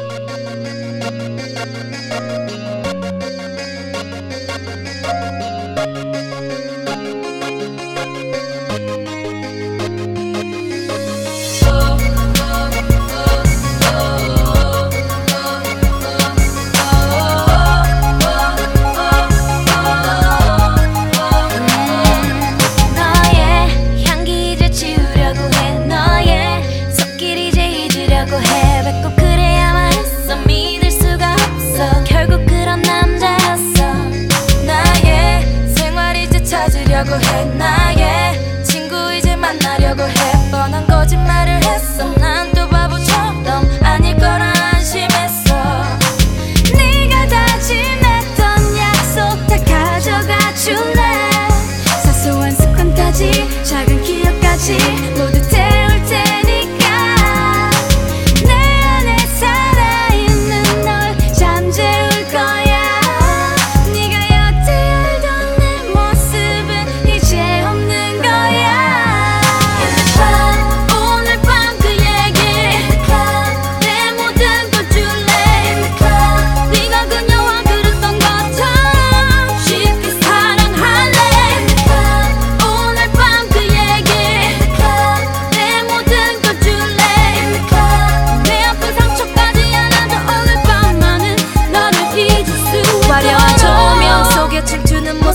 너 찾으려고 해 나의 친구 이제 만나려고 해. 뻔한 거짓말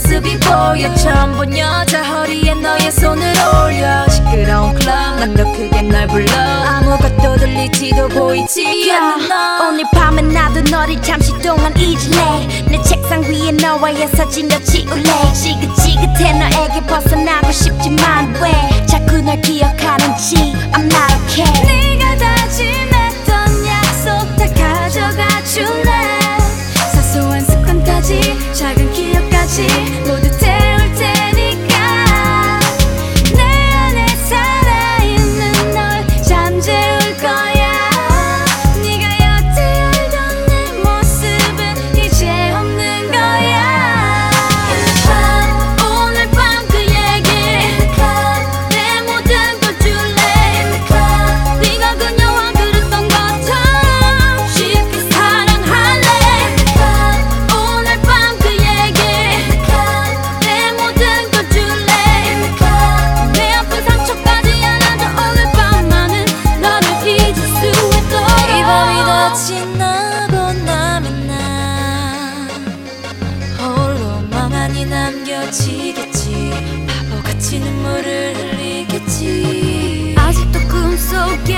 모습이 보여. 처음 본 여자 허리에 너의 손을 올려. 시끄러운 클럽 난더 크게 널 불러. 아무것도 들리지도 보이지 않는 너. 오늘 밤은 나도 너를 잠시 동안 잊을래. 내 책상 위에 너와의 사진을 지울래. 지긋지긋해 너에게 벗어나고 싶지만 왜 자꾸 널 기억하는지 지겠지. 바보같이 눈물을 흘리겠지. 아직도 꿈속에